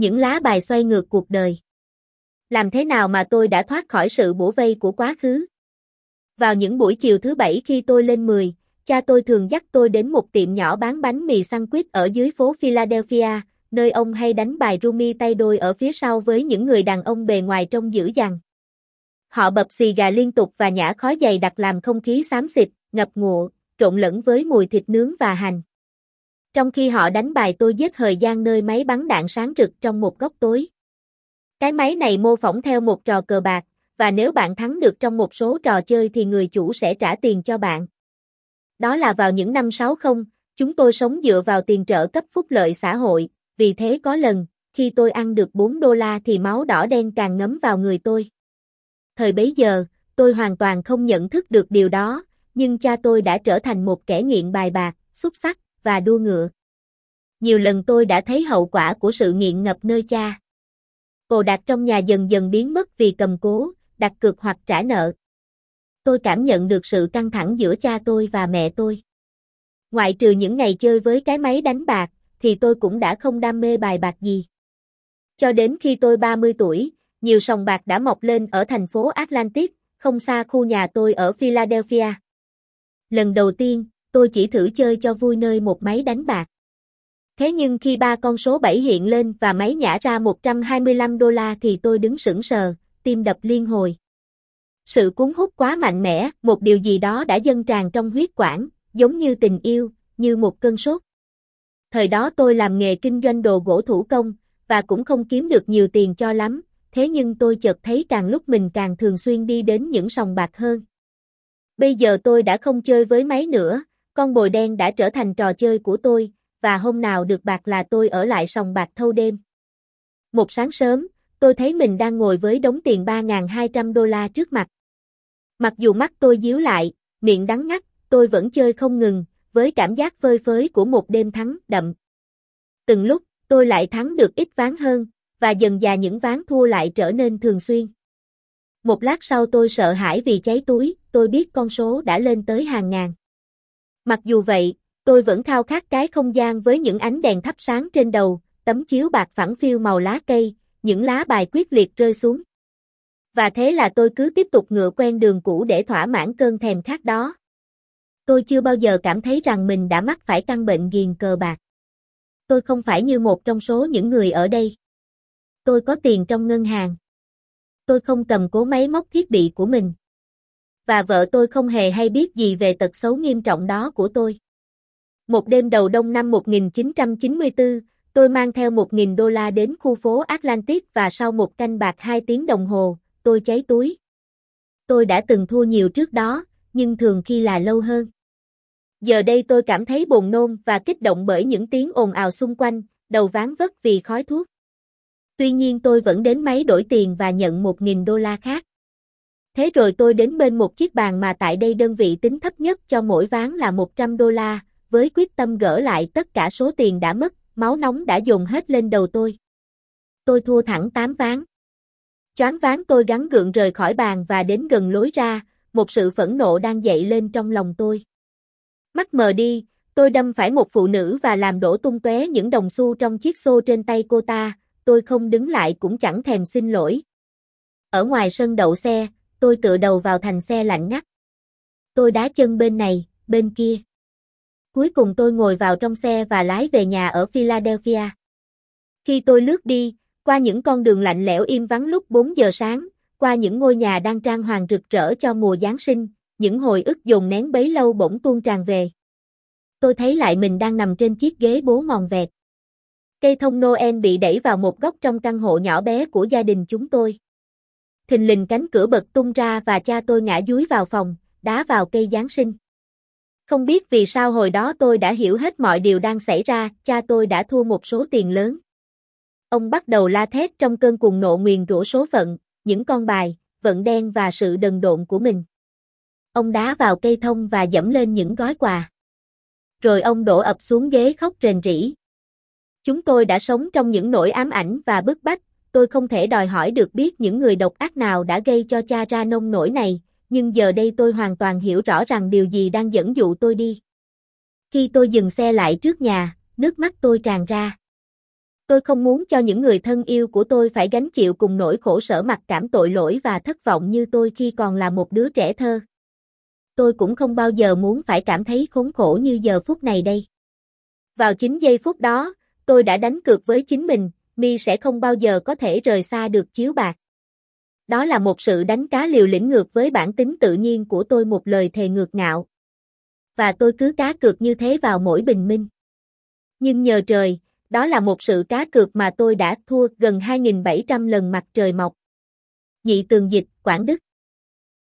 những lá bài xoay ngược cuộc đời. Làm thế nào mà tôi đã thoát khỏi sự bủa vây của quá khứ? Vào những buổi chiều thứ bảy khi tôi lên 10, cha tôi thường dắt tôi đến một tiệm nhỏ bán bánh mì sandwich ở dưới phố Philadelphia, nơi ông hay đánh bài rumi tay đôi ở phía sau với những người đàn ông bề ngoài trông dữ dằn. Họ bập xì gà liên tục và nhả khói dày đặc làm không khí xám xịt, ngập ngụa, trộn lẫn với mùi thịt nướng và hành. Trong khi họ đánh bài tôi giết thời gian nơi máy bắn đạn sáng rực trong một góc tối. Cái máy này mô phỏng theo một trò cờ bạc, và nếu bạn thắng được trong một số trò chơi thì người chủ sẽ trả tiền cho bạn. Đó là vào những năm 60, chúng tôi sống dựa vào tiền trợ cấp phúc lợi xã hội, vì thế có lần, khi tôi ăn được 4 đô la thì máu đỏ đen càng ngấm vào người tôi. Thời bấy giờ, tôi hoàn toàn không nhận thức được điều đó, nhưng cha tôi đã trở thành một kẻ nghiện bài bạc, xuất sắc, và đua ngựa. Nhiều lần tôi đã thấy hậu quả của sự nghiện ngập nơi cha. Cô đặt trong nhà dần dần biến mất vì cầm cố, đặt cược hoặc trả nợ. Tôi cảm nhận được sự căng thẳng giữa cha tôi và mẹ tôi. Ngoại trừ những ngày chơi với cái máy đánh bạc, thì tôi cũng đã không đam mê bài bạc gì. Cho đến khi tôi 30 tuổi, nhiều sòng bạc đã mọc lên ở thành phố Atlantic, không xa khu nhà tôi ở Philadelphia. Lần đầu tiên, tôi chỉ thử chơi cho vui nơi một máy đánh bạc. Thế nhưng khi ba con số 7 hiện lên và máy nhả ra 125 đô la thì tôi đứng sững sờ, tim đập liên hồi. Sự cuốn hút quá mạnh mẽ, một điều gì đó đã dâng tràn trong huyết quản, giống như tình yêu, như một cơn sốt. Thời đó tôi làm nghề kinh doanh đồ gỗ thủ công, và cũng không kiếm được nhiều tiền cho lắm, thế nhưng tôi chợt thấy càng lúc mình càng thường xuyên đi đến những sòng bạc hơn. Bây giờ tôi đã không chơi với máy nữa, con bồi đen đã trở thành trò chơi của tôi, và hôm nào được bạc là tôi ở lại sòng bạc thâu đêm. Một sáng sớm, tôi thấy mình đang ngồi với đống tiền 3.200 đô la trước mặt. Mặc dù mắt tôi díu lại, miệng đắng ngắt, tôi vẫn chơi không ngừng, với cảm giác phơi phới của một đêm thắng đậm. Từng lúc, tôi lại thắng được ít ván hơn, và dần dà những ván thua lại trở nên thường xuyên. Một lát sau tôi sợ hãi vì cháy túi, tôi biết con số đã lên tới hàng ngàn. Mặc dù vậy, tôi vẫn khao khát cái không gian với những ánh đèn thắp sáng trên đầu, tấm chiếu bạc phẳng phiêu màu lá cây, những lá bài quyết liệt rơi xuống. Và thế là tôi cứ tiếp tục ngựa quen đường cũ để thỏa mãn cơn thèm khát đó. Tôi chưa bao giờ cảm thấy rằng mình đã mắc phải căn bệnh ghiền cờ bạc. Tôi không phải như một trong số những người ở đây. Tôi có tiền trong ngân hàng. Tôi không cầm cố máy móc thiết bị của mình. Và vợ tôi không hề hay biết gì về tật xấu nghiêm trọng đó của tôi. Một đêm đầu đông năm 1994, tôi mang theo 1.000 đô la đến khu phố Atlantic và sau một canh bạc 2 tiếng đồng hồ, tôi cháy túi. Tôi đã từng thua nhiều trước đó, nhưng thường khi là lâu hơn. Giờ đây tôi cảm thấy buồn nôn và kích động bởi những tiếng ồn ào xung quanh, đầu ván vất vì khói thuốc. Tuy nhiên tôi vẫn đến máy đổi tiền và nhận 1.000 đô la khác. Thế rồi tôi đến bên một chiếc bàn mà tại đây đơn vị tính thấp nhất cho mỗi ván là 100 đô la, với quyết tâm gỡ lại tất cả số tiền đã mất, máu nóng đã dồn hết lên đầu tôi. Tôi thua thẳng 8 ván. Choáng ván tôi gắn gượng rời khỏi bàn và đến gần lối ra, một sự phẫn nộ đang dậy lên trong lòng tôi. Mắt mờ đi, tôi đâm phải một phụ nữ và làm đổ tung tóe những đồng xu trong chiếc xô trên tay cô ta, tôi không đứng lại cũng chẳng thèm xin lỗi. Ở ngoài sân đậu xe, tôi tựa đầu vào thành xe lạnh ngắt. Tôi đá chân bên này, bên kia. Cuối cùng tôi ngồi vào trong xe và lái về nhà ở Philadelphia. Khi tôi lướt đi, qua những con đường lạnh lẽo im vắng lúc 4 giờ sáng, qua những ngôi nhà đang trang hoàng rực rỡ cho mùa Giáng sinh, những hồi ức dồn nén bấy lâu bỗng tuôn tràn về. Tôi thấy lại mình đang nằm trên chiếc ghế bố mòn vẹt. Cây thông Noel bị đẩy vào một góc trong căn hộ nhỏ bé của gia đình chúng tôi. Thình lình cánh cửa bật tung ra và cha tôi ngã dúi vào phòng, đá vào cây Giáng sinh. Không biết vì sao hồi đó tôi đã hiểu hết mọi điều đang xảy ra, cha tôi đã thua một số tiền lớn. Ông bắt đầu la thét trong cơn cuồng nộ nguyền rủa số phận, những con bài, vận đen và sự đần độn của mình. Ông đá vào cây thông và dẫm lên những gói quà. Rồi ông đổ ập xuống ghế khóc rền rỉ. Chúng tôi đã sống trong những nỗi ám ảnh và bức bách, tôi không thể đòi hỏi được biết những người độc ác nào đã gây cho cha ra nông nổi này, nhưng giờ đây tôi hoàn toàn hiểu rõ rằng điều gì đang dẫn dụ tôi đi. Khi tôi dừng xe lại trước nhà, nước mắt tôi tràn ra. Tôi không muốn cho những người thân yêu của tôi phải gánh chịu cùng nỗi khổ sở mặc cảm tội lỗi và thất vọng như tôi khi còn là một đứa trẻ thơ. Tôi cũng không bao giờ muốn phải cảm thấy khốn khổ như giờ phút này đây. Vào chính giây phút đó, tôi đã đánh cược với chính mình, mi sẽ không bao giờ có thể rời xa được chiếu bạc. Đó là một sự đánh cá liều lĩnh ngược với bản tính tự nhiên của tôi một lời thề ngược ngạo. Và tôi cứ cá cược như thế vào mỗi bình minh. Nhưng nhờ trời, đó là một sự cá cược mà tôi đã thua gần 2.700 lần mặt trời mọc. Nhị tường dịch, Quảng Đức